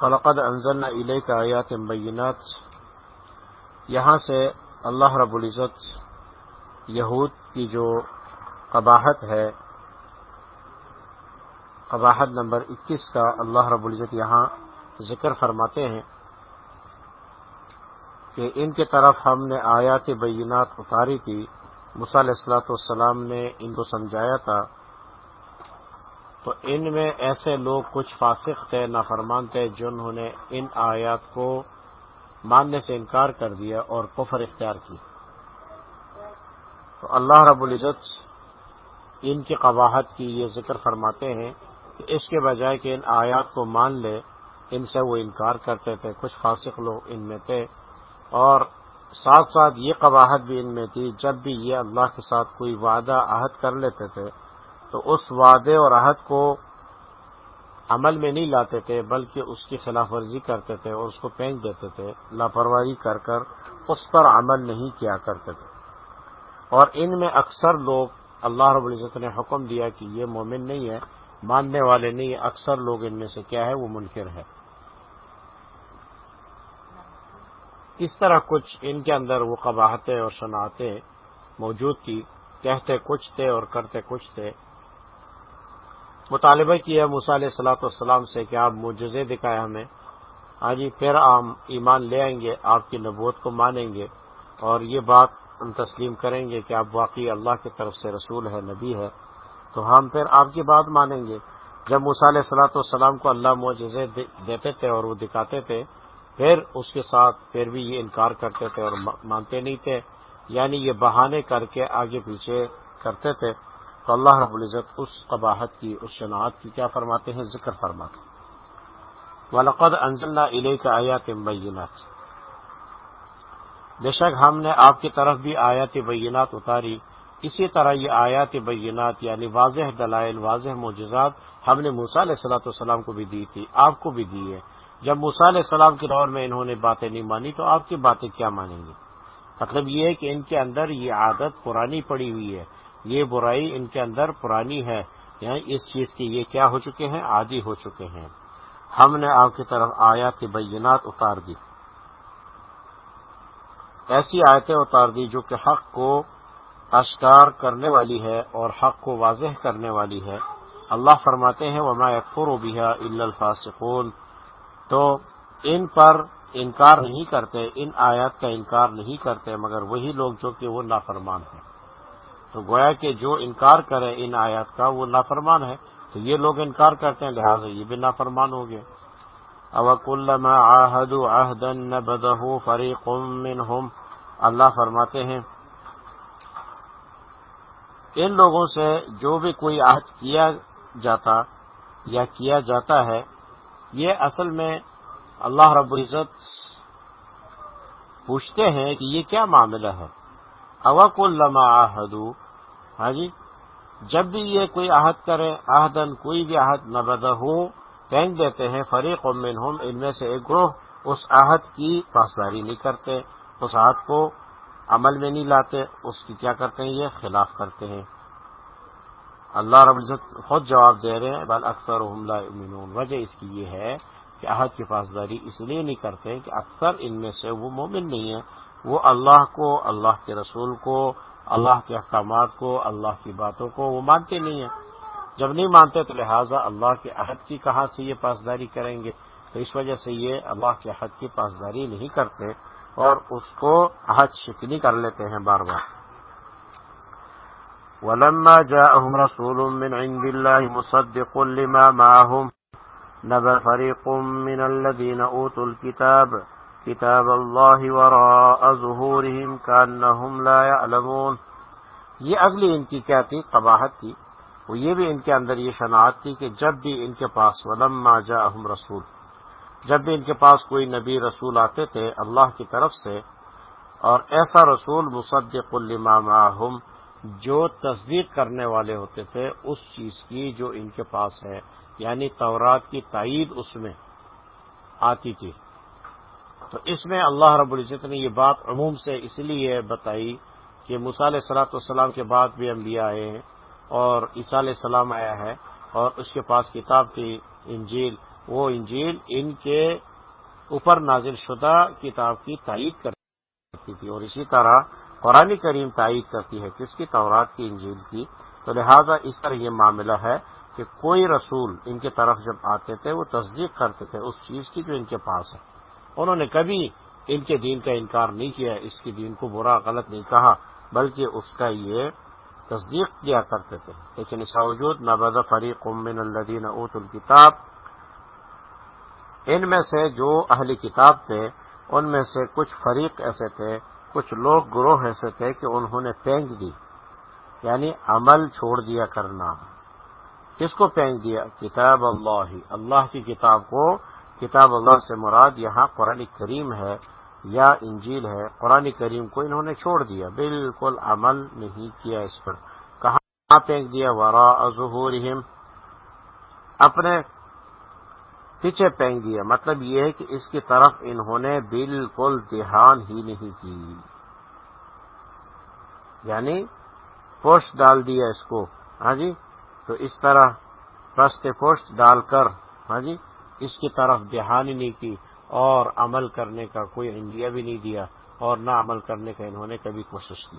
فلقد انزلنا علیہ کا آیات مبینات یہاں سے اللہ رب العزت یہود کی جو قباحت ہے، قباحت نمبر اکیس کا اللہ رب العزت یہاں ذکر فرماتے ہیں کہ ان کی طرف ہم نے آیات بینات اتاری تھی۔ مصع السلاۃ والسلام نے ان کو سمجھایا تھا۔ تو ان میں ایسے لوگ کچھ فاسق تھے، نافرمان تھے، جنہوں نے ان آیات کو ماننے سے انکار کر دیا اور کفر اختیار کی۔ تو اللہ رب العزت ان کی قواہت کی یہ ذکر فرماتے ہیں کہ اس کے بجائے کہ ان آیات کو مان لے، ان سے وہ انکار کرتے تھے، کچھ فاسق لوگ ان میں تھے۔ اور ساتھ ساتھ یہ قواہد بھی ان میں تھی، جب بھی یہ اللہ کے ساتھ کوئی وعدہ عہد کر لیتے تھے تو اس وعدے اور عہد کو عمل میں نہیں لاتے تھے، بلکہ اس کی خلاف ورزی کرتے تھے اور اس کو پھینک دیتے تھے۔ لاپرواہی کر کر اس پر عمل نہیں کیا کرتے تھے۔ اور ان میں اکثر لوگ اللہ رب العزت نے حکم دیا کہ یہ مومن نہیں ہے، ماننے والے نہیں اکثر لوگ ان میں سے کیا ہے؟ وہ منکر ہے اس طرح کچھ ان کے اندر وہ قباہتیں اور صنعتیں موجود تھی کہتے کچھ تھے اور کرتے کچھ تھے۔ مطالبہ کیا علیہ صلاح والسلام سے کہ آپ مجزے دکھائے ہمیں۔ ہاں جی پھر ہم ایمان لے آئیں گے، آپ کی نبوت کو مانیں گے اور یہ بات ہم تسلیم کریں گے کہ آپ واقعی اللہ کی طرف سے رسول ہے نبی ہے تو ہم پھر آپ کی بات مانیں گے۔ جب علیہ صلاح والسلام کو اللہ معجزے دیتے تھے اور وہ دکھاتے تھے، پھر اس کے ساتھ پھر بھی یہ انکار کرتے تھے اور مانتے نہیں تھے۔ یعنی یہ بہانے کر کے آگے پیچھے کرتے تھے۔ تو اللہ رب العزت اس قباحت کی، اس شناعت کی کیا فرماتے ہیں؟ ذکر فرماتے ولقد انزلنا علیہ کا آیات بینات بے شک ہم نے آپ کی طرف بھی آیات بینات اتاری۔ اسی طرح یہ آیات بینات یعنی واضح دلائل، واضح معجزات ہم نے موسا علیہ صلاح والسلام کو بھی دی تھی، آپ کو بھی دی ہے۔ جب موسا علیہ السلام کے دور میں انہوں نے باتیں نہیں مانی تو آپ کی باتیں کیا مانیں گے؟ مطلب یہ ہے کہ ان کے اندر یہ عادت پرانی پڑی ہوئی ہے۔ یہ برائی ان کے اندر پرانی ہے یعنی اس چیز کی یہ کیا ہو چکے ہیں، عادی ہو چکے ہیں۔ ہم نے آپ کی طرف آیات بینات اتار دی۔ ایسی آیتیں اتار دی جو کہ حق کو اشکار کرنے والی ہے اور حق کو واضح کرنے والی ہے۔ اللہ فرماتے ہیں، وما اکفر و بحا الفاصقون تو ان پر انکار نہیں کرتے، ان آیات کا انکار نہیں کرتے، مگر وہی لوگ جو کہ وہ نافرمان ہیں۔ تو گویا کہ جو انکار کرے ان آیات کا وہ نافرمان ہے۔ تو یہ لوگ انکار کرتے ہیں، لہٰذا یہ بھی نافرمان ہو گئے اوک بدہ فریق اللہ فرماتے ہیں، ان لوگوں سے جو بھی کوئی عہد کیا جاتا یا کیا جاتا ہے، یہ اصل میں اللہ رب العزت پوچھتے ہیں کہ یہ کیا معاملہ ہے۔ اوق الما عہدو ہاں جی؟ جب بھی یہ کوئی عہد کرے عہدن کوئی بھی عہد نبدہ ہو، پھینک دیتے ہیں، فریق امن ہم ان میں سے ایک گروہ اس عہد کی پاسداری نہیں کرتے، اس عہد کو عمل میں نہیں لاتے، اس کی کیا کرتے ہیں؟ یہ خلاف کرتے ہیں۔ اللہ رب العزت خود جواب دے رہے ہیں بال اکثر حملہ امین وجہ اس کی یہ ہے کہ عہد کی پاسداری اس لیے نہیں کرتے کہ اکثر ان میں سے وہ مومن نہیں ہے وہ اللہ کو، اللہ کے رسول کو، اللہ کے احکامات کو، اللہ کی باتوں کو وہ مانتے نہیں ہیں۔ جب نہیں مانتے تو لہٰذا اللہ کے عہد کی کہاں سے یہ پاسداری کریں گے؟ تو اس وجہ سے یہ اللہ کے عہد کی پاسداری نہیں کرتے اور اس کو عہد شکنی کر لیتے ہیں بار بار۔ ولما جاءهم رسول من عند الله مصدق لما معهم نبى فريق من الذين أوتوا الكتاب كتاب الله وراء ظهورهم كأنهم لا يعلمون. یہ اگلی ان کی کیا تھی؟ قباحت تھی. وہ یہ بھی ان کے اندر یہ شناعت تھی کہ جب بھی ان کے پاس ولما جاءهم رسول، جب بھی ان کے پاس کوئی نبی رسول آتے تھے اللہ کی طرف سے، اور ایسا رسول مصدق لما معهم جو تصدیق کرنے والے ہوتے تھے اس چیز کی جو ان کے پاس ہے یعنی تورات کی تائید اس میں آتی تھی۔ تو اس میں اللہ رب العزت نے یہ بات عموم سے اس لیے بتائی کہ مثال صلاحت والسلام کے بعد بھی انبیاء آئے ہیں اور عیسیٰ علیہ السلام آیا ہے اور اس کے پاس کتاب تھی انجیل، وہ انجیل ان کے اوپر نازل شدہ کتاب کی تائید کرتی تھی اور اسی طرح قرآن کریم تائید کرتی ہے کس کی؟ تورات کی انجیل کی۔ تو لہذا اس طرح یہ معاملہ ہے کہ کوئی رسول ان کی طرف جب آتے تھے وہ تصدیق کرتے تھے اس چیز کی جو ان کے پاس ہے۔ انہوں نے کبھی ان کے دین کا انکار نہیں کیا، اس کے دین کو برا، غلط نہیں کہا، بلکہ اس کا یہ تصدیق کیا کرتے تھے۔ لیکن اس باوجود نبز فریق من الدین اوت الکتاب ان میں سے جو اہلی کتاب تھے، ان میں سے کچھ فریق ایسے تھے، کچھ لوگ گروہ ایسے تھے کہ انہوں نے پینک دی۔ یعنی عمل چھوڑ دیا کرنا۔ کس کو پینک دیا؟ کتاب اللہ۔ اللہ کی کتاب کو کتاب اللہ سے مراد یہاں قرآن کریم ہے یا انجیل ہے، قرآن کریم کو انہوں نے چھوڑ دیا۔ بالکل عمل نہیں کیا اس پر۔ کہاں پھینک دیا؟ ورا ظہورہم اپنے پیچھے پھینک دیا۔ مطلب یہ ہے کہ اس کی طرف انہوں نے بالکل دھیان ہی نہیں کی۔ یعنی پوسٹ ڈال دیا اس کو۔ ہاں جی؟ تو اس طرح رست پوسٹ ڈال کر۔ ہاں جی؟ اس کی طرف دھیان ہی نہیں کی اور عمل کرنے کا کوئی انڈیا بھی نہیں دیا اور نہ عمل کرنے کا انہوں نے کبھی کوشش کی۔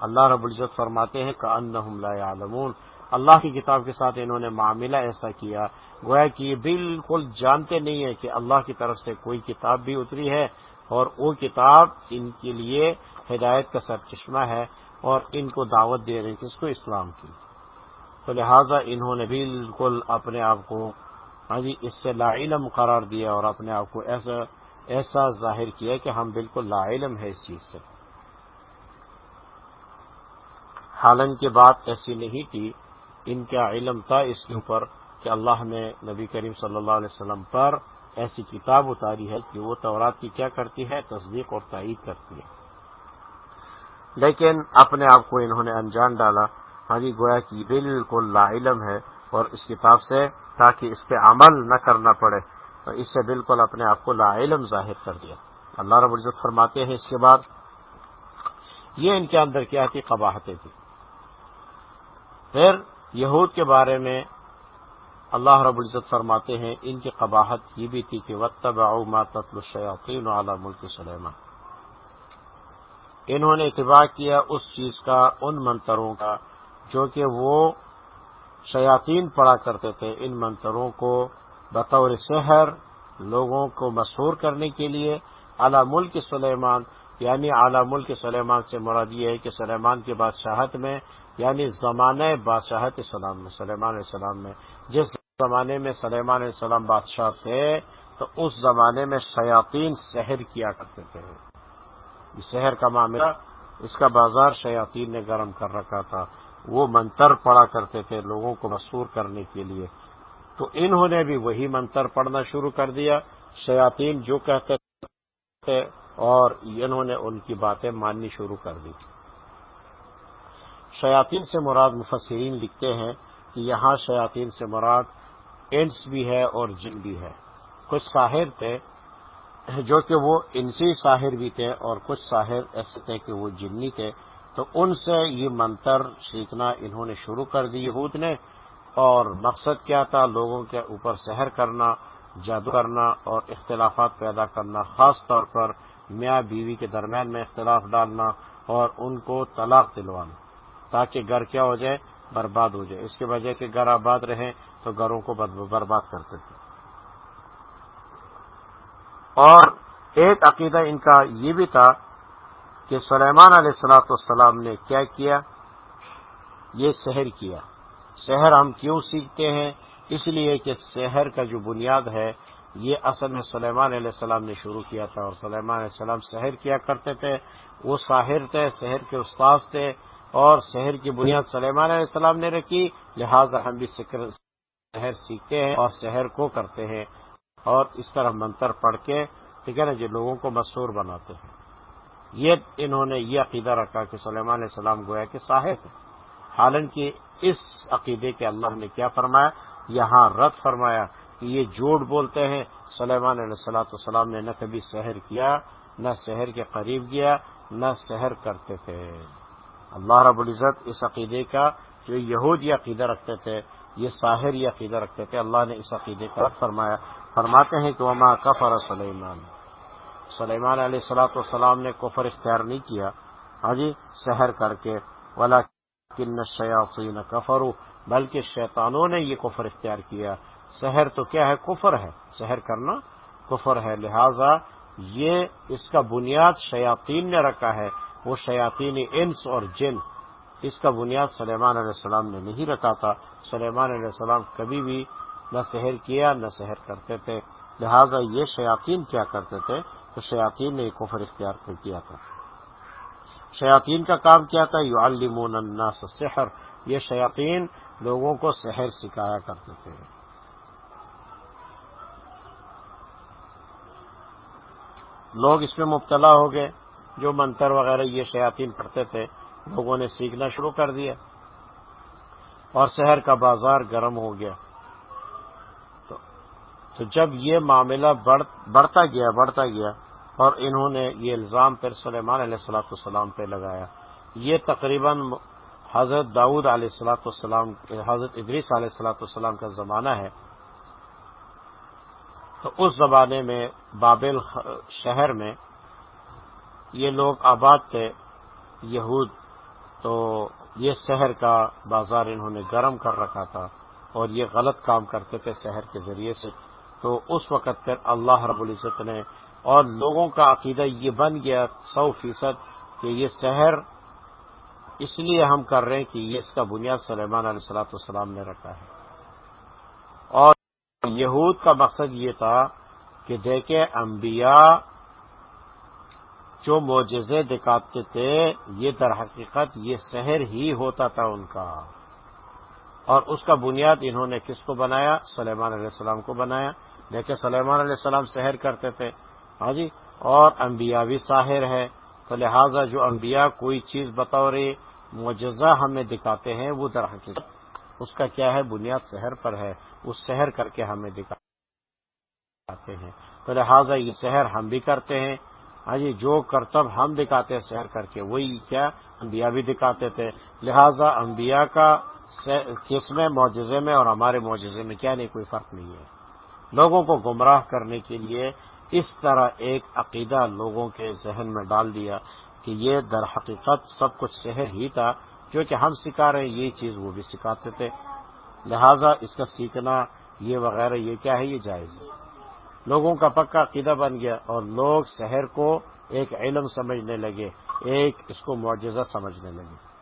اللہ رب العزت فرماتے ہیں کہ ان عالمون اللہ کی کتاب کے ساتھ انہوں نے معاملہ ایسا کیا، گویا کہ یہ بالکل جانتے نہیں ہے کہ اللہ کی طرف سے کوئی کتاب بھی اتری ہے اور وہ کتاب ان کے لیے ہدایت کا سر چشمہ ہے اور ان کو دعوت دے رہے ہیں کس کو اسلام کی۔ تو لہذا انہوں نے بالکل اپنے آپ کو ہاں جی اس سے لا علم قرار دیا اور اپنے آپ کو ایسا ایسا ظاہر کیا کہ ہم بالکل لا علم ہے اس چیز سے۔ حالانکہ بات ایسی نہیں تھی، ان کا علم تھا اس کے اوپر کہ اللہ نے نبی کریم صلی اللہ علیہ وسلم پر ایسی کتاب اتاری ہے کہ وہ تورات کی کیا کرتی ہے؟ تصدیق اور تائید کرتی ہے۔ لیکن اپنے آپ کو انہوں نے انجان ڈالا۔ ہاں جی گویا کی بالکل لا علم ہے۔ اور اس کتاب سے تاکہ اس پہ عمل نہ کرنا پڑے۔ تو اس سے بالکل اپنے آپ کو لا علم ظاہر کر دیا۔ اللہ رب العزت فرماتے ہیں اس کے بعد، یہ ان کے اندر کیا تھی؟ قباہتیں تھی پھر یہود کے بارے میں اللہ رب العزت فرماتے ہیں، ان کی قباہت یہ بھی تھی کہ وطب ما تطل الشیاطین علی ملک سلیمان انہوں نے اتباع کیا اس چیز کا، ان منتروں کا، جو کہ وہ شیاطین پڑا کرتے تھے ان منتروں کو، بطور شہر لوگوں کو مشہور کرنے کے لیے، اعلی ملک سلیمان یعنی اعلی ملک سلیمان سے مراد یہ ہے کہ سلیمان کی بادشاہت میں یعنی زمانۂ بادشاہت سلام میں سلیمان علیہ السلام میں۔ جس زمانے میں سلیمان علیہ السلام بادشاہ تھے، تو اس زمانے میں شیاطین شہر کیا کرتے تھے۔ شہر کا معاملہ، اس کا بازار شیاطین نے گرم کر رکھا تھا۔ وہ منتر پڑا کرتے تھے لوگوں کو مسور کرنے کے لیے۔ تو انہوں نے بھی وہی منتر پڑھنا شروع کر دیا۔ شیاطین جو کہتے تھے اور انہوں نے ان کی باتیں ماننی شروع کر دی۔ شیاطین سے مراد مفسرین لکھتے ہیں کہ یہاں شیاطین سے مراد انس بھی ہے اور جن بھی ہے۔ کچھ ساحر تھے جو کہ وہ انسی ساحر بھی تھے اور کچھ ساحر ایسے تھے کہ وہ جنی تھے۔ تو ان سے یہ منتر سیکھنا انہوں نے شروع کر دی، یہود نے۔ اور مقصد کیا تھا؟ لوگوں کے اوپر سحر کرنا، جادو کرنا اور اختلافات پیدا کرنا، خاص طور پر میاں بیوی کے درمیان میں اختلاف ڈالنا اور ان کو طلاق دلوانا، تاکہ گھر کیا ہو جائے؟ برباد ہو جائے۔ اس کی وجہ کہ گھر آباد رہیں تو گھروں کو برباد کرتے تھے اور ایک عقیدہ ان کا یہ بھی تھا کہ سلیمان علیہ السلاۃ والسلام نے کیا کیا؟ یہ سحر کیا۔ شہر ہم کیوں سیکھتے ہیں؟ اس لیے کہ شہر کا جو بنیاد ہے، یہ اصل میں سلیمان علیہ السلام نے شروع کیا تھا اور سلیمان علیہ السلام شہر کیا کرتے تھے۔ وہ شاہر تھے شہر کے استاذ تھے اور شہر کی بنیاد سلیمان علیہ السلام نے رکھی۔ لہٰذا ہم بھی شہر سیکھتے ہیں اور شہر کو کرتے ہیں اور اس طرح منتر پڑھ کے، ٹھیک ہے نا، جو لوگوں کو مشہور بناتے ہیں۔ یہ انہوں نے یہ عقیدہ رکھا کہ سلیمان علیہ السلام گویا کہ صاحب حالانکہ اس عقیدے کے اللہ نے کیا فرمایا؟ یہاں رد فرمایا کہ یہ جھوٹ بولتے ہیں۔ سلیمان علیہ السلاۃ والسلام نے نہ کبھی سحر کیا، نہ شہر کے قریب گیا، نہ سحر کرتے تھے۔ اللہ رب العزت اس عقیدے کا جو یہود یہ عقیدہ رکھتے تھے، یہ ساحر یہ عقیدہ رکھتے تھے، اللہ نے اس عقیدے کا فرمایا۔ فرماتے ہیں کہ وما کفر سلیمان سلیمان علیہ السلاۃ والسلام نے کفر اختیار نہیں کیا۔ ہاں جی سحر کر کے۔ ولا کن شیاطین کفرو بلکہ شیطانوں نے یہ کفر اختیار کیا۔ سحر تو کیا ہے؟ کفر ہے۔ سحر کرنا کفر ہے۔ لہذا یہ اس کا بنیاد شیاطین نے رکھا ہے۔ وہ شیاطین انس اور جن۔ اس کا بنیاد سلیمان علیہ السلام نے نہیں رکھا تھا۔ سلیمان علیہ السلام کبھی بھی نہ سحر کیا، نہ سحر کرتے تھے۔ لہذا یہ شیاطین کیا کرتے تھے؟ تو شیاطین نے کفر اختیار کر کیا تھا۔ شیاطین کا کام کیا تھا؟ یو المون الناس سحر یہ شیاطین لوگوں کو سحر سکھایا کرتے تھے۔ لوگ اس میں مبتلا ہو گئے۔ جو منتر وغیرہ یہ شیاطین پڑھتے تھے، لوگوں نے سیکھنا شروع کر دیا۔ اور شہر کا بازار گرم ہو گیا۔ تو جب یہ معاملہ بڑھتا گیا بڑھتا گیا اور انہوں نے یہ الزام پھر سلیمان علیہ السلاۃ والسلام پہ لگایا۔ یہ تقریباً حضرت داود علیہ السلاۃ والسلام، حضرت ادریس علیہ السلاۃ والسلام کا زمانہ ہے۔ تو اس زمانے میں بابل شہر میں یہ لوگ آباد تھے، یہود۔ تو یہ شہر کا بازار انہوں نے گرم کر رکھا تھا اور یہ غلط کام کرتے تھے شہر کے ذریعے سے۔ تو اس وقت پھر اللہ رب العزت نے اور لوگوں کا عقیدہ یہ بن گیا سو فیصد کہ یہ شہر اس لیے ہم کر رہے ہیں کہ یہ اس کا بنیاد سلیمان علیہ السلاۃ والسلام نے رکھا ہے۔ اور یہود کا مقصد یہ تھا کہ دیکھے انبیاء جو معجزے دکھاتے تھے، یہ در حقیقت یہ شہر ہی ہوتا تھا ان کا۔ اور اس کا بنیاد انہوں نے کس کو بنایا؟ سلیمان علیہ السلام کو بنایا۔ دیکھیں سلیمان علیہ السلام سحر کرتے تھے۔ ہاں جی اور انبیاء بھی ساحر ہے تو لہٰذا جو انبیاء کوئی چیز بطور معجزہ ہمیں دکھاتے ہیں، وہ در حقیقت اس کا کیا ہے؟ بنیاد شہر پر ہے۔ اس شہر کر کے ہمیں دکھاتے ہیں۔ تو لہٰذا یہ شہر ہم بھی کرتے ہیں۔ ہاں جی جو کرتب ہم دکھاتے ہیں شہر کر کے وہی کیا انبیاء بھی دکھاتے تھے۔ لہذا انبیاء کا کس میں، معجزے میں اور ہمارے معجزے میں کیا نہیں، کوئی فرق نہیں ہے۔ لوگوں کو گمراہ کرنے کے لیے اس طرح ایک عقیدہ لوگوں کے ذہن میں ڈال دیا کہ یہ در حقیقت سب کچھ شہر ہی تھا، جو کہ ہم سکھا رہے ہیں، یہ چیز وہ بھی سکھاتے تھے۔ لہذا اس کا سیکھنا یہ وغیرہ یہ کیا ہے، یہ جائز ہے۔ لوگوں کا پکا عقیدہ بن گیا اور لوگ شہر کو ایک علم سمجھنے لگے، ایک اس کو معجزہ سمجھنے لگے۔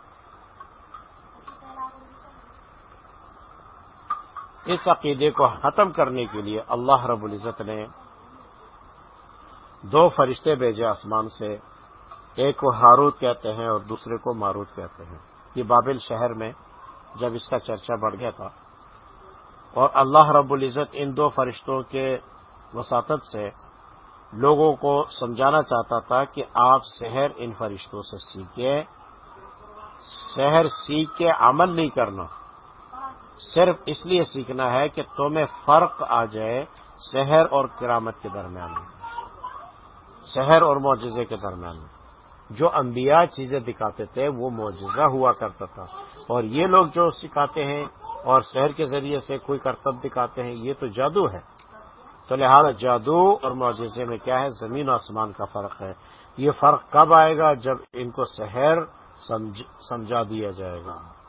اس عقیدے کو ختم کرنے کے لیے اللہ رب العزت نے دو فرشتے بھیجے آسمان سے، ایک کو ہاروت کہتے ہیں اور دوسرے کو ماروت کہتے ہیں۔ یہ بابل شہر میں جب اس کا چرچا بڑھ گیا تھا۔ اور اللہ رب العزت ان دو فرشتوں کے وساطت سے لوگوں کو سمجھانا چاہتا تھا کہ آپ شہر ان فرشتوں سے سیکھیں۔ شہر سیکھ کے عمل نہیں کرنا۔ صرف اس لیے سیکھنا ہے کہ تمہیں فرق آ جائے شہر اور کرامت کے درمیان شہر اور معجزے کے درمیان جو انبیاء چیزیں دکھاتے تھے، وہ معجزہ ہوا کرتا تھا۔ اور یہ لوگ جو سکھاتے ہیں اور شہر کے ذریعے سے کوئی کرتب دکھاتے ہیں، یہ تو جادو ہے۔ تو لہٰذا جادو اور معجزے میں کیا ہے؟ زمین و آسمان کا فرق ہے۔ یہ فرق کب آئے گا؟ جب ان کو شہر سمجھا دیا جائے گا۔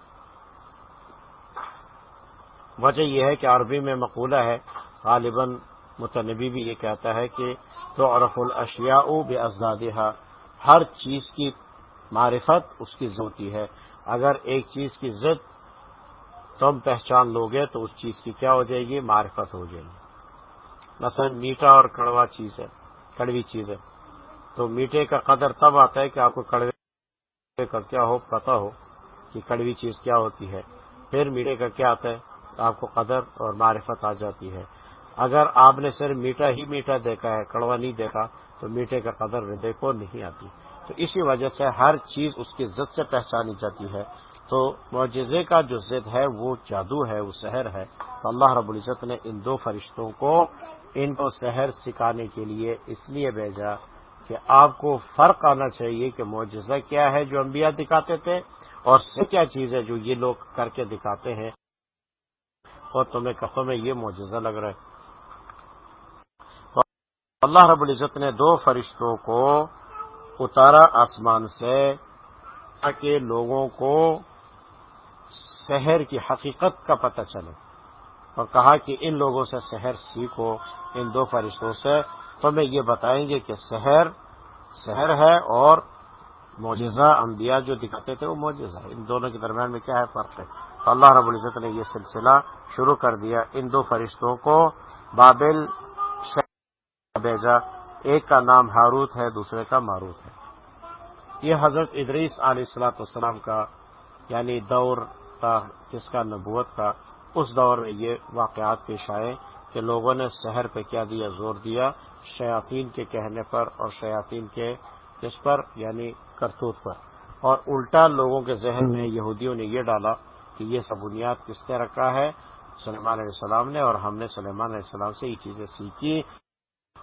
وجہ یہ ہے کہ عربی میں مقولہ ہے، غالباً متنبی بھی یہ کہتا ہے کہ تو عرف الاشیاء بے ہر چیز کی معرفت اس کی ہوتی ہے۔ اگر ایک چیز کی ضد تم پہچان لوگے تو اس چیز کی کیا ہو جائے گی؟ معرفت ہو جائے گی۔ مثلا میٹھا اور کڑوا چیز ہے، کڑوی چیز ہے۔ تو میٹھے کا قدر تب آتا ہے کہ آپ کو کڑوے کا کیا ہو پتا ہو کہ کڑوی چیز کیا ہوتی ہے۔ پھر میٹھے کا کیا آتا ہے؟ آپ کو قدر اور معرفت آ جاتی ہے۔ اگر آپ نے صرف میٹھا ہی میٹھا دیکھا ہے، کڑوا نہیں دیکھا، تو میٹھے کا قدر دیکھو نہیں آتی۔ تو اسی وجہ سے ہر چیز اس کی ضد سے پہچانی جاتی ہے۔ تو معجزے کا جو ضد ہے، وہ جادو ہے، وہ شہر ہے۔ تو اللہ رب العزت نے ان دو فرشتوں کو ان کو شہر سکھانے کے لیے اس لیے بھیجا کہ آپ کو فرق آنا چاہیے کہ معجزہ کیا ہے جو انبیاء دکھاتے تھے اور کیا چیز ہے جو یہ لوگ کر کے دکھاتے ہیں۔ اور تمہیں کفوں میں یہ معجزہ لگ رہا ہے۔ اللہ رب العزت نے دو فرشتوں کو اتارا آسمان سے تاکہ لوگوں کو شہر کی حقیقت کا پتہ چلے۔ اور کہا کہ ان لوگوں سے شہر سیکھو، ان دو فرشتوں سے۔ تو میں یہ بتائیں گے کہ شہر شہر ہے اور معجزہ انبیاء جو دکھاتے تھے وہ معجزہ ہے۔ ان دونوں کے درمیان میں کیا ہے فرق ہے؟ تو اللہ رب العزت نے یہ سلسلہ شروع کر دیا ان دو فرشتوں کو۔ بابل بھیجا ایک کا نام ہاروت ہے، دوسرے کا ماروت ہے۔ یہ حضرت ادریس علیہ السلاۃ والسلام کا یعنی دور کا، جس کا نبوت کا۔ اس دور میں یہ واقعات پیش آئے کہ لوگوں نے شہر پہ کیا دیا، زور دیا، شیاطین کے کہنے پر اور شیاطین کے اس پر یعنی کرتوت پر۔ اور الٹا لوگوں کے ذہن میں یہودیوں نے یہ ڈالا کہ یہ سب بنیاد کس نے رکھا ہے؟ سلیمان علیہ السلام نے اور ہم نے سلیمان علیہ السلام سے یہ چیزیں سیکھی۔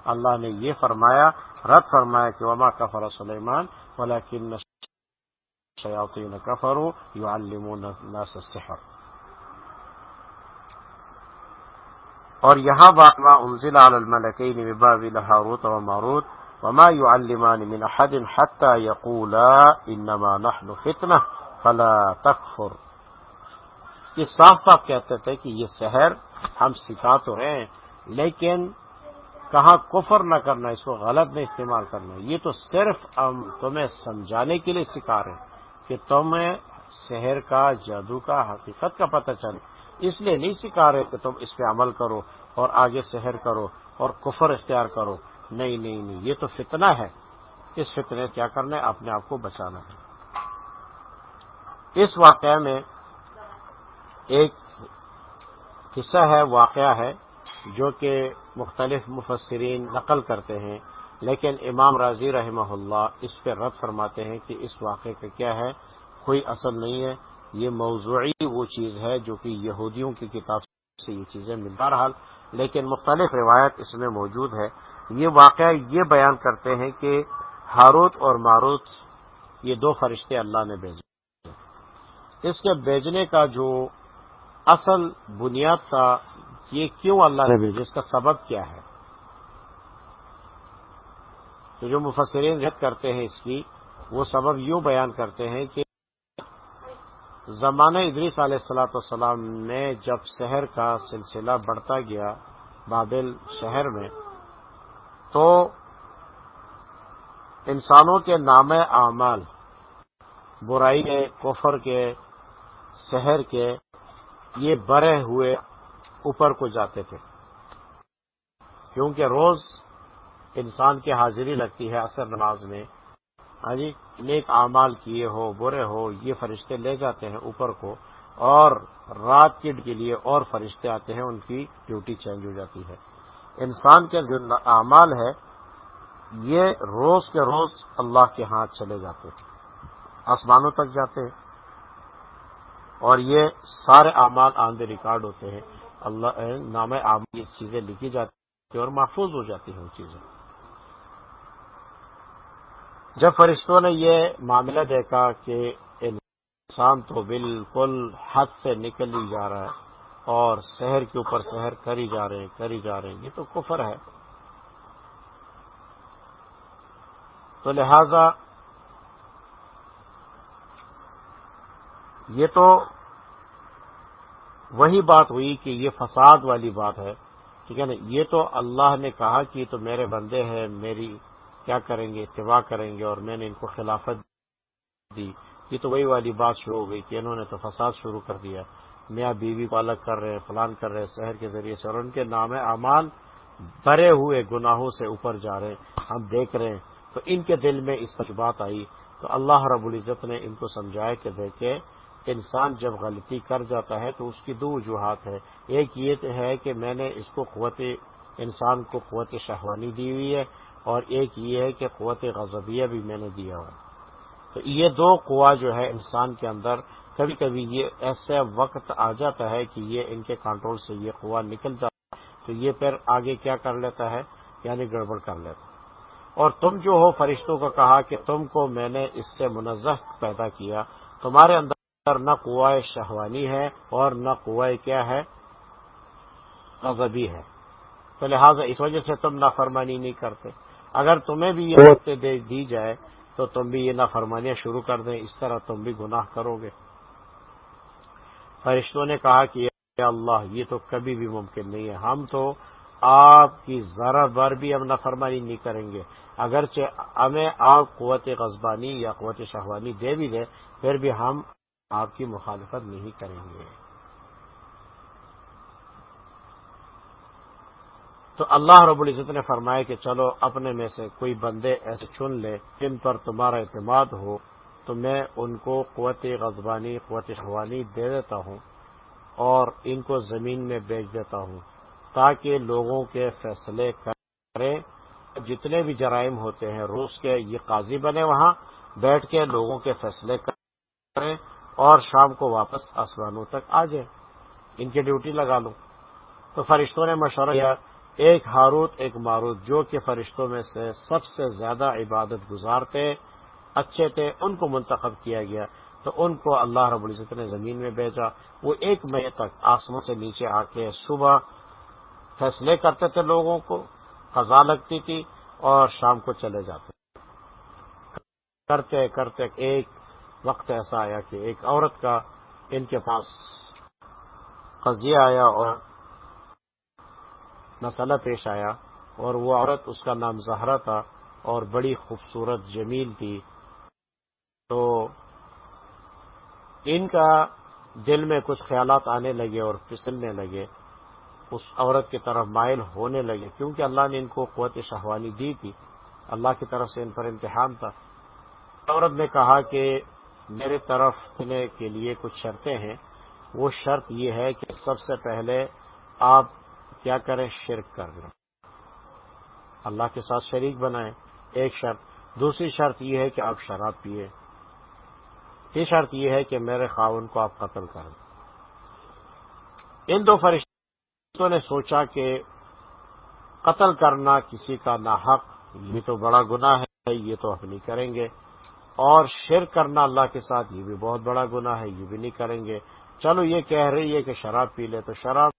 اللہ نے یہ فرمایا، رد فرمایا کہ وما کفر سلیمان ولیکن شیاطین کفروا یعلمون الناس السحر۔ اور یہاں واقع انزل علی الملکین ببابل ہاروت و ماروت، وما يعلمان من احد حتى يقولا انما نحن فتنہ، فلا تکفر۔ یہ صاف صاف کہتے تھے کہ یہ شہر ہم سکھا تو ہیں، لیکن کہاں کفر نہ کرنا، اس کو غلط نہیں استعمال کرنا، یہ تو صرف ہم تمہیں سمجھانے کے لیے سکھا رہے ہیں کہ تمہیں شہر کا، جادو کا، حقیقت کا پتہ چلے۔ اس لیے نہیں سکھا رہے کہ تم اس پہ عمل کرو اور آگے شہر کرو اور کفر اختیار کرو۔ نہیں نہیں نہیں، یہ تو فتنہ ہے۔ اس فتنے کیا کرنا ہے؟ اپنے آپ کو بچانا ہے۔ اس واقعہ میں ایک قصہ ہے، واقعہ ہے، جو کہ مختلف مفسرین نقل کرتے ہیں، لیکن امام راضی رحمہ اللہ اس پہ رد فرماتے ہیں کہ اس واقعے کا کیا ہے، کوئی اصل نہیں ہے، یہ موضوعی وہ چیز ہے جو کہ یہودیوں کی کتاب سے یہ چیزیں ملتا رہا لیکن مختلف روایت اس میں موجود ہے۔ یہ واقعہ یہ بیان کرتے ہیں کہ ہاروت اور ماروت یہ دو فرشتے اللہ نے بھیجے۔ اس کے بھیجنے کا جو اصل بنیاد تھا یہ کیوں اللہ نے بھیجے اس کا سبب کیا ہے؟ تو جو مفسرین رد کرتے ہیں اس کی، وہ سبب یوں بیان کرتے ہیں کہ زمانہ ادریس علیہ السلاۃ والسلام میں جب شہر کا سلسلہ بڑھتا گیا، بابل شہر میں، تو انسانوں کے نام اعمال برائی کے کفر کے، شہر کے یہ بڑے ہوئے اوپر کو جاتے تھے۔ کیونکہ روز انسان کی حاضری لگتی ہے اثر نماز میں۔ ہاں جی نیک اعمال کیے ہو، برے ہو، یہ فرشتے لے جاتے ہیں اوپر کو اور رات کٹ کے لیے اور فرشتے آتے ہیں، ان کی ڈیوٹی چینج ہو جاتی ہے۔ انسان کے جو اعمال ہے، یہ روز کے روز اللہ کے ہاتھ چلے جاتے ہیں۔ آسمانوں تک جاتے ہیں۔ اور یہ سارے اعمال آندے ریکارڈ ہوتے ہیں۔ اللہ نام اعمال یہ چیزیں لکھی جاتی ہیں اور محفوظ ہو جاتی ہیں وہ چیزیں۔ جب فرشتوں نے یہ معاملہ دیکھا کہ انسان تو بالکل حد سے نکل ہی جا رہا ہے اور شہر کے اوپر شہر کری جا رہے ہیں، کری جا رہے ہیں، یہ تو کفر ہے۔ تو لہذا یہ تو وہی بات ہوئی کہ یہ فساد والی بات ہے، ٹھیک ہے نا؟ یہ تو اللہ نے کہا کہ تو میرے بندے ہیں، میری کیا کریں گے، اتباع کریں گے اور میں نے ان کو خلافت دی۔ یہ تو وہی والی بات شروع ہو گئی کہ انہوں نے تو فساد شروع کر دیا۔ میاں بیوی کو الگ کر رہے ہیں، فلان کر رہے ہیں، شہر کے ذریعے سے، اور ان کے نام اعمال بھرے ہوئے گناہوں سے اوپر جا رہے ہیں۔ ہم دیکھ رہے ہیں۔ تو ان کے دل میں اس پر بات آئی۔ تو اللہ رب العزت نے ان کو سمجھایا کہ دیکھے انسان جب غلطی کر جاتا ہے تو اس کی دو وجوہات ہے ایک یہ ہے کہ میں نے اس کو قوت انسان کو قوت شہوانی دی ہوئی ہے اور ایک یہ ہے کہ قوت غضبیہ بھی میں نے دیا ہوا تو یہ دو قوا جو ہے انسان کے اندر کبھی کبھی یہ ایسا وقت آ جاتا ہے کہ یہ ان کے کنٹرول سے یہ قوا نکل جاتا ہے۔ تو یہ پھر آگے کیا کر لیتا ہے؟ یعنی گڑبڑ کر لیتا ہے۔ اور تم جو ہو فرشتوں کو کہا کہ تم کو میں نے اس سے منظہ پیدا کیا، تمہارے اندر نہ قوائے شہوانی ہے اور نہ قوائے کیا ہے؟ غضبی ہے۔ تو لہٰذا اس وجہ سے تم نافرمانی نہیں کرتے۔ اگر تمہیں بھی یہ دے دی جائے تو تم بھی یہ نافرمانیاں شروع کر دیں۔ اس طرح تم بھی گناہ کرو گے۔ فرشتوں نے کہا کہ اللہ یہ تو کبھی بھی ممکن نہیں ہے۔ ہم تو آپ کی ذرا بر بھی ہم نافرمانی نہیں کریں گے۔ اگرچہ ہمیں آپ قوت غزبانی یا قوت شہوانی دے بھی دے پھر بھی ہم آپ کی مخالفت نہیں کریں گے۔ تو اللہ رب العزت نے فرمایا کہ چلو اپنے میں سے کوئی بندے ایسے چن لے جن پر تمہارا اعتماد ہو، تو میں ان کو قوت غزبانی قوت شہوانی دے دیتا ہوں اور ان کو زمین میں بیچ دیتا ہوں تاکہ لوگوں کے فیصلے کریں۔ جتنے بھی جرائم ہوتے ہیں، روس کے یہ قاضی بنے وہاں، بیٹھ کے لوگوں کے فیصلے کریں۔ اور شام کو واپس آسمانوں تک آ جائیں۔ ان کی ڈیوٹی لگا لوں۔ تو فرشتوں نے مشورہ کیا، ایک ہاروت، ایک ماروت، جو کہ فرشتوں میں سے سب سے زیادہ عبادت گزارتے اچھے تھے، ان کو منتخب کیا گیا۔ تو ان کو اللہ رب العزت نے زمین میں بھیجا۔ وہ ایک مہینے تک آسمان سے نیچے آ کے صبح فیصلے کرتے تھے لوگوں کو، قضا لگتی تھی اور شام کو چلے جاتے کرتے کرتے ایک وقت ایسا آیا کہ ایک عورت کا ان کے پاس قضیہ آیا اور مسئلہ پیش آیا اور وہ عورت اس کا نام زہرا تھا اور بڑی خوبصورت جمیل تھی۔ تو ان کا دل میں کچھ خیالات آنے لگے اور پسلنے لگے۔ اس عورت کی طرف مائل ہونے لگے کیونکہ اللہ نے ان کو قوت شہوانی دی تھی۔ اللہ کی طرف سے ان پر امتحان تھا۔ عورت نے کہا کہ میرے طرف دینے کے لیے کچھ شرطیں ہیں۔ وہ شرط یہ ہے کہ سب سے پہلے آپ کیا کریں، شرک کر دیں۔ اللہ کے ساتھ شریک بنائیں، ایک شرط۔ دوسری شرط یہ ہے کہ آپ شراب پیے یہ شرط یہ ہے کہ میرے خاون کو آپ قتل کریں ان دو فرشتوں نے سوچا کہ قتل کرنا کسی کا ناحق، یہ تو بڑا گناہ ہے، یہ تو ہم نہیں کریں گے۔ اور شیر کرنا اللہ کے ساتھ، یہ بھی بہت بڑا گناہ ہے، یہ بھی نہیں کریں گے۔ چلو، یہ کہہ رہی ہے کہ شراب پی لے، تو شراب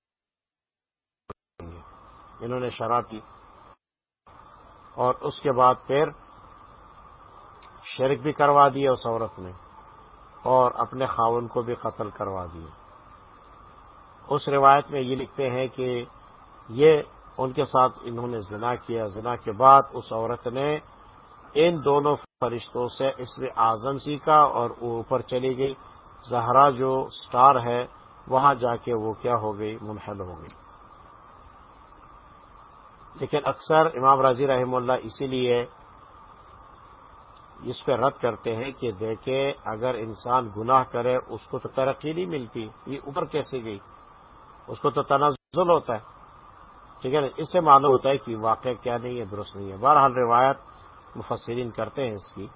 انہوں نے شراب پی۔ اور اس کے بعد پھر شرک بھی کروا دیا اس عورت نے، اور اپنے خاون کو بھی قتل کروا دیا اس روایت میں یہ لکھتے ہیں کہ یہ ان کے ساتھ انہوں نے زنا کیا۔ زنا کے بعد اس عورت نے ان دونوں فرشتوں سے اس میں اعظم سیکھا اور اوپر چلی گئی۔ زہرا جو سٹار ہے، وہاں جا کے وہ کیا ہو گئی؟ منحل ہو گئی۔ لیکن اکثر امام راضی رحم اللہ اسی لیے اس پہ رد کرتے ہیں کہ دیکھے اگر انسان گناہ کرے، اس کو تو ترقی نہیں ملتی۔ یہ اوپر کیسے گئی؟ اس کو تو تنزل ہوتا ہے۔ ٹھیک ہے نا؟ اس سے معلوم ہوتا ہے کہ واقع کیا نہیں ہے، درست نہیں ہے۔ بہرحال روایت مفسرین کرتے ہیں اس کی،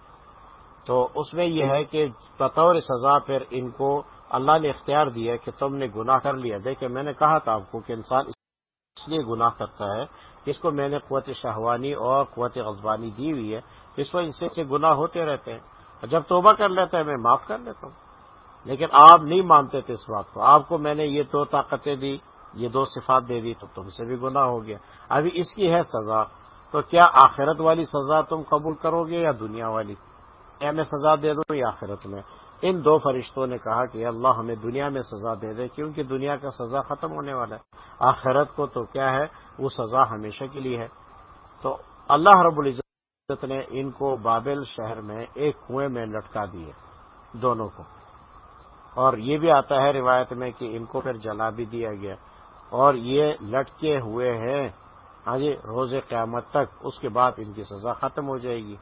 تو اس میں یہ ہے کہ بطور سزا پھر ان کو اللہ نے اختیار دیا کہ تم نے گناہ کر لیا۔ دیکھیں، میں نے کہا تھا آپ کو کہ انسان اس لیے گناہ کرتا ہے اس کو میں نے قوت شہوانی اور قوت غزبانی دی ہوئی ہے، اس وجہ سے گناہ ہوتے رہتے ہیں۔ جب توبہ کر لیتا ہے، میں معاف کر لیتا ہوں۔ لیکن آپ نہیں مانتے تھے اس بات کو۔ آپ کو میں نے یہ دو طاقتیں دی، یہ دو صفات دے دی، تو تم سے بھی گناہ ہو گیا۔ ابھی اس کی ہے سزا۔ تو کیا آخرت والی سزا تم قبول کرو گے یا دنیا والی؟ کیا میں سزا دے دوں یا آخرت میں؟ ان دو فرشتوں نے کہا کہ اللہ ہمیں دنیا میں سزا دے دے کیونکہ دنیا کا سزا ختم ہونے والا ہے۔ آخرت کو تو کیا ہے؟ وہ سزا ہمیشہ کے لیے ہے۔ تو اللہ رب العزت نے ان کو بابل شہر میں ایک کنویں میں لٹکا دیے دونوں کو۔ اور یہ بھی آتا ہے روایت میں کہ ان کو پھر جلا بھی دیا گیا۔ اور یہ لٹکے ہوئے ہیں۔ ہاں جی روز قیامت تک اس کے بعد ان کی سزا ختم ہو جائے گی۔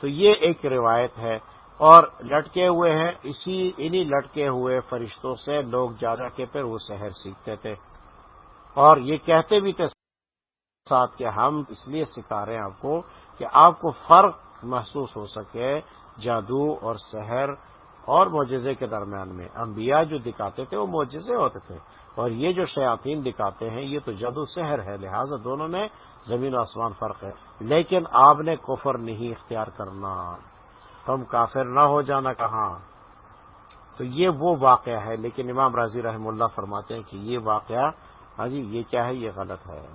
تو یہ ایک روایت ہے اور لٹکے ہوئے ہیں۔ اسی انہی لٹکے ہوئے فرشتوں سے لوگ جا جا کے پھر وہ شہر سیکھتے تھے۔ اور یہ کہتے بھی تھے ساتھ کہ ہم اس لیے سکھا رہے ہیں آپ کو کہ آپ کو فرق محسوس ہو سکے جادو اور سحر اور معجزے کے درمیان میں۔ انبیاء جو دکھاتے تھے وہ معجزے ہوتے تھے۔ اور یہ جو شیاطین دکھاتے ہیں یہ تو جادو سحر ہے لہذا دونوں میں زمین و آسمان فرق ہے۔ لیکن آپ نے کفر نہیں اختیار کرنا۔ تم کافر نہ ہو جانا کہاں۔ تو یہ وہ واقعہ ہے لیکن امام راضی رحم اللہ فرماتے ہیں کہ یہ واقعہ ہاں جی یہ کیا ہے یہ غلط ہے۔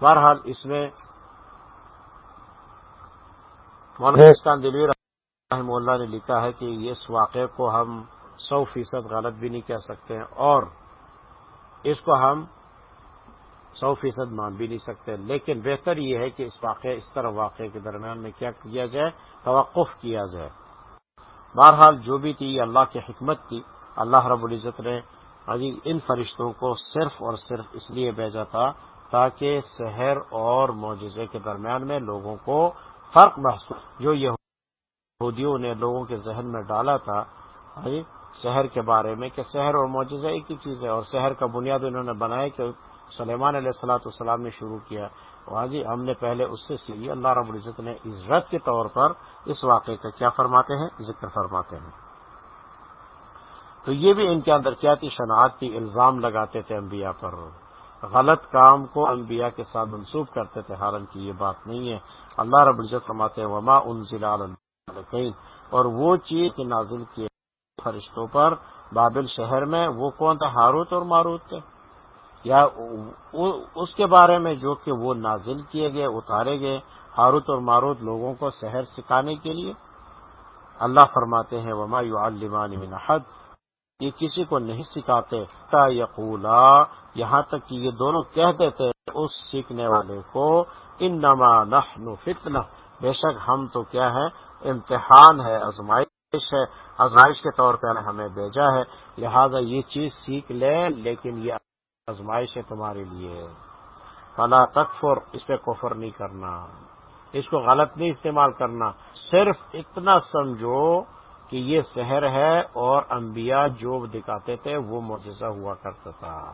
بہرحال اس میں مولانا دلویر رحم اللہ نے لکھا ہے کہ اس واقعے کو ہم سو فیصد غلط بھی نہیں کہہ سکتے۔ اور اس کو ہم سو فیصد مان بھی نہیں سکتے۔ لیکن بہتر یہ ہے کہ اس واقعے، اس طرح واقعے کے درمیان میں کیا کیا جائے، توقف کیا جائے۔ بہرحال جو بھی تھی، یہ اللہ کی حکمت تھی۔ اللہ رب العزت نے ابھی ان فرشتوں کو صرف اور صرف اس لیے بھیجا تھا تاکہ شہر اور معجزے کے درمیان میں لوگوں کو فرق محسوس، جو یہودیوں نے لوگوں کے ذہن میں ڈالا تھا۔ ہاں جی، شہر کے بارے میں کہ شہر اور معجزہ ایک ہی چیز ہے اور شہر کا بنیاد انہوں نے بنایا کہ سلیمان علیہ السلاۃ والسلام نے شروع کیا وہاں جی ہم نے پہلے اس سے سیکھی، اللہ رب العزت نے عزت کے طور پر اس واقعے کا کیا فرماتے ہیں؟ ذکر فرماتے ہیں۔ تو یہ بھی ان کے اندر کیا تھی؟ شناخت کی الزام لگاتے تھے انبیاء پر۔ غلط کام کو انبیاء کے ساتھ منسوخ کرتے تھے، حالانکہ یہ بات نہیں ہے۔ اللہ رب العزت فرماتے ہیں، وما ان ضلع اور وہ چیز نازل کیے فرشتوں پر بابل شہر میں وہ کون تھا؟ ہاروت اور ماروت۔ تھے یا اس کے بارے میں جو کہ وہ نازل کیے گئے، اتارے گئے ہاروت اور ماروت لوگوں کو شہر سکھانے کے لیے۔ اللہ فرماتے ہیں، وما من حد یہ کسی کو نہیں سکھاتے۔ تا یقولا یہاں تک کہ یہ دونوں کہہ دیتے اس سیکھنے والے کو ان نما نحن فتنہ بے شک ہم تو کیا ہے، امتحان ہے ازمائش ہے ازمائش کے طور پہ ہمیں بھیجا ہے، لہذا یہ چیز سیکھ لے لیکن یہ آزمائش ہے تمہارے لیے۔ فلا تکفر اس پہ کفر نہیں کرنا۔ اس کو غلط نہیں استعمال کرنا۔ صرف اتنا سمجھو کہ یہ شہر ہے اور انبیاء جو دکھاتے تھے، وہ معجزہ ہوا کرتا تھا۔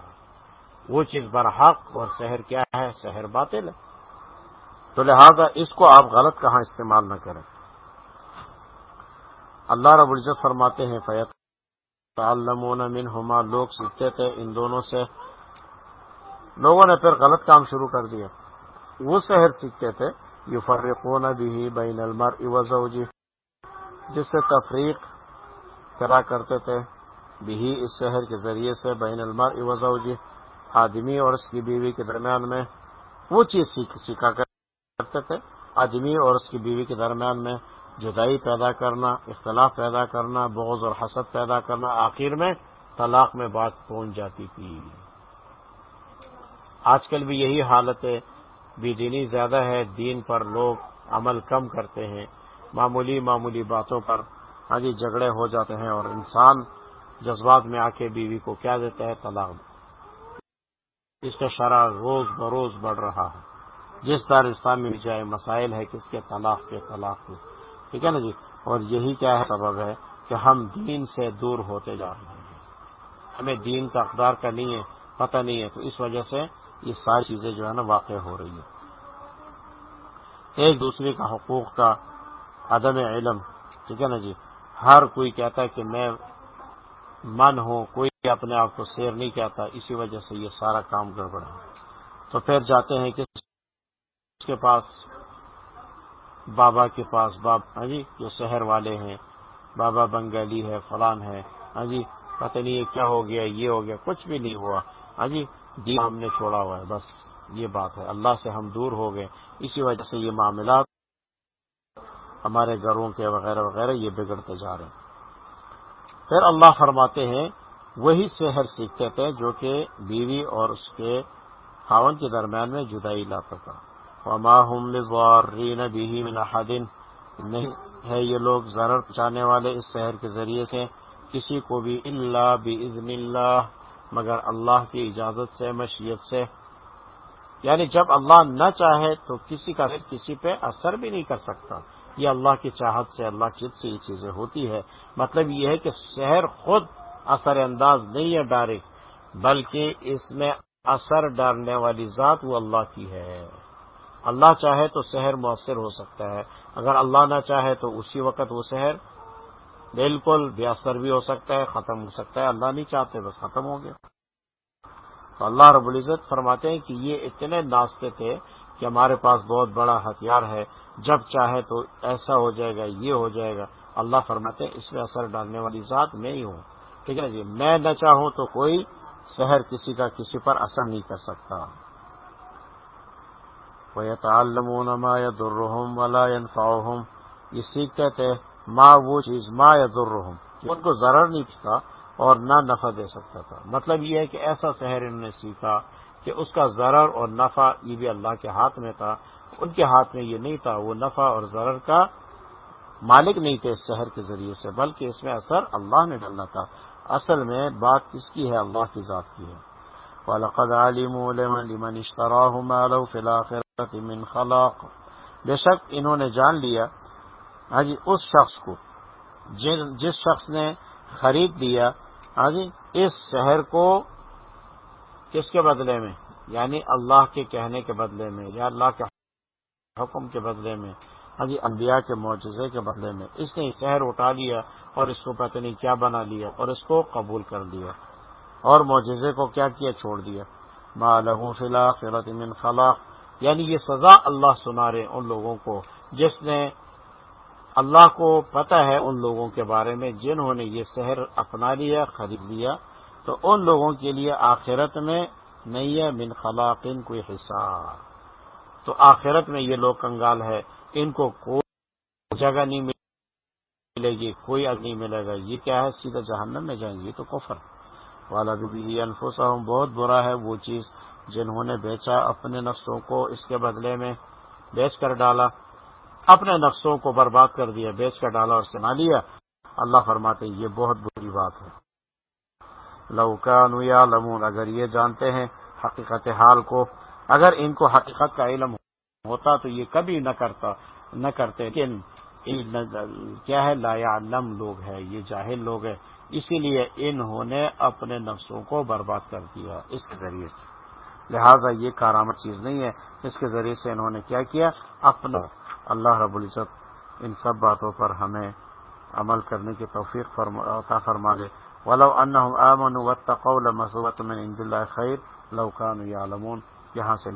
وہ چیز برحق اور شہر کیا ہے؟ شہر باطل ہے۔ تو لہذا اس کو آپ غلط کہاں استعمال نہ کریں۔ اللہ رب العزت فرماتے ہیں فیت تعلمون منہما لوگ سیکھتے تھے ان دونوں سے۔ لوگوں نے پھر غلط کام شروع کر دیا۔ وہ شہر سیکھتے تھے یو فرقون بھی بین المر اوزوجی جس سے تفریق کرا کرتے تھے۔ بھی اس شہر کے ذریعے سے بین المر اوزوجی آدمی اور اس کی بیوی کے درمیان میں وہ چیز سیکھا کرتے تھے۔ آدمی اور اس کی بیوی کے درمیان میں جدائی پیدا کرنا، اختلاف پیدا کرنا، بغض اور حسد پیدا کرنا، آخر میں طلاق میں بات پہنچ جاتی تھی۔ آج کل بھی یہی حالت ہے۔ بے دینی زیادہ ہے، دین پر لوگ عمل کم کرتے ہیں۔ معمولی معمولی باتوں پر ہاں جی جھگڑے ہو جاتے ہیں اور انسان جذبات میں آ کے بیوی کو کیا دیتا ہے؟ طلاق۔ اس کا شرح روز بروز بڑھ رہا ہے۔ جس دارستان میں جائے، مسائل ہے کس کے طلاق کے طلاق کے ٹھیک ہے نا جی؟ اور یہی کیا ہے سبب ہے کہ ہم دین سے دور ہوتے جا رہے ہیں۔ ہمیں دین کا اقدار کا نہیں ہے، پتہ نہیں ہے، تو اس وجہ سے یہ ساری چیزیں جو ہے نا واقع ہو رہی ہیں۔ ایک دوسرے کا حقوق کا عدم علم، ٹھیک ہے نا جی؟ ہر کوئی کہتا ہے کہ میں من ہوں، کوئی اپنے آپ کو شیر نہیں کہتا، اسی وجہ سے یہ سارا کام گڑبڑ ہے۔ تو پھر جاتے ہیں کہ اس کے پاس بابا کے پاس، باب ہاں جی جو شہر والے ہیں، بابا بنگالی ہے، فلان ہے ہاں جی پتہ نہیں یہ کیا ہو گیا، یہ ہو گیا، کچھ بھی نہیں ہوا ہاں جی دین ہم نے چھوڑا ہوا ہے، بس یہ بات ہے۔ اللہ سے ہم دور ہو گئے، اسی وجہ سے یہ معاملات ہمارے گھروں کے وغیرہ وغیرہ یہ بگڑتے جا رہے ہیں۔ پھر اللہ فرماتے ہیں، وہی سحر سیکھتے تھے جو کہ بیوی اور اس کے خاون کے درمیان میں جدائی لاتا تھا۔ وما ہم رینا بھی حدن نہیں ہے یہ لوگ ضرر پہنچانے والے اس شہر کے ذریعے سے، کسی کو بھی اللہ بزن اللہ، مگر اللہ کی اجازت سے، مشیت سے۔ یعنی جب اللہ نہ چاہے تو کسی کا کسی پہ اثر بھی نہیں کر سکتا۔ یہ اللہ کی چاہت سے، اللہ کی سے یہ چیزیں ہوتی ہے مطلب یہ ہے کہ شہر خود اثر انداز نہیں ہے ڈائریکٹ، بلکہ اس میں اثر ڈالنے والی ذات وہ اللہ کی ہے۔ اللہ چاہے تو شہر مؤثر ہو سکتا ہے۔ اگر اللہ نہ چاہے تو اسی وقت وہ شہر بالکل بے اثر بھی ہو سکتا ہے، ختم ہو سکتا ہے۔ اللہ نہیں چاہتے، بس ختم ہو گیا۔ تو اللہ رب العزت فرماتے ہیں کہ یہ اتنے ناشتے تھے کہ ہمارے پاس بہت بڑا ہتھیار ہے۔ جب چاہے تو ایسا ہو جائے گا، یہ ہو جائے گا۔ اللہ فرماتے ہیں، اس میں اثر ڈالنے والی ذات میں ہی ہوں۔ ٹھیک ہے جی؟ میں نہ چاہوں تو کوئی شہر کسی کا کسی پر اثر نہیں کر سکتا۔ ما يضرهم ولا ينفعهم۔ یہ سیکھتے تھے ماں وہ چیز ما يضرهم ان کو ضرر نہیں تھا اور نہ نفع دے سکتا تھا۔ مطلب یہ ہے کہ ایسا شہر انہوں نے سیکھا کہ اس کا ضرر اور نفع یہ بھی اللہ کے ہاتھ میں تھا۔ ان کے ہاتھ میں یہ نہیں تھا، وہ نفع اور ضرر کا مالک نہیں تھے اس شہر کے ذریعے سے، بلکہ اس میں اثر اللہ نے ڈالنا تھا۔ اصل میں بات کس کی ہے، اللہ کی ذات کی ہے۔ وَلَقَدْ عَلِمُوا لِمَنِ اشْتَرَاهُ مَا فِي الْآخِرَةِ مِنْ خَلَاقٍ۔ بے شک انہوں نے جان لیا ہاں جی اس شخص کو جس شخص نے خرید لیا ہاں جی اس شہر کو کس کے بدلے میں؟ یعنی اللہ کے کہنے کے بدلے میں، یا اللہ کے حکم کے بدلے میں ہاں جی انبیاء کے معجزے کے بدلے میں۔ اس نے شہر اٹھا لیا اور اس کو پتہ نہیں کیا بنا لیا اور اس کو قبول کر لیا۔ اور معجزے کو کیا کیا چھوڑ دیا ما لہو فلا من خلاق یعنی یہ سزا اللہ سنا رہے ان لوگوں کو جس نے اللہ کو پتہ ہے ان لوگوں کے بارے میں جنہوں نے یہ شہر اپنا لیا، خرید لیا، تو ان لوگوں کے لیے آخرت میں نہیں ہے من خلاقین کوئی حصہ تو آخرت میں یہ لوگ کنگال ہے، ان کو کوئی جگہ نہیں ملے گی، کوئی اگ نہیں ملے گا۔ یہ کیا ہے؟ سیدھا جہنم میں جائیں گے تو کفر والا بھی انفوسا بہت برا ہے وہ چیز جنہوں نے بیچا اپنے نفسوں کو، اس کے بدلے میں بیچ کر ڈالا، اپنے نفسوں کو برباد کر دیا، بیچ کر ڈالا اور سنا لیا۔ اللہ فرماتے یہ بہت بری بات ہے۔ لوکان یا لمون اگر یہ جانتے ہیں حقیقت حال کو، اگر ان کو حقیقت کا علم ہوتا تو یہ کبھی نہ کرتا، نہ کرتے۔ لیکن کیا ہے؟ لا علم لوگ ہے، یہ جاہل لوگ ہے اسی لیے انہوں نے اپنے نفسوں کو برباد کر دیا اس کے ذریعے سے۔ لہٰذا یہ کارآمد چیز نہیں ہے۔ اس کے ذریعے سے انہوں نے کیا کیا؟ اپنا اللہ رب العزت ان سب باتوں پر ہمیں عمل کرنے کی توفیق عطا فرما دے۔ ولو انہم آمنوا واتقوا لمثوبۃ من عند اللہ خیر لو كانوا يعلمون۔ یہاں سے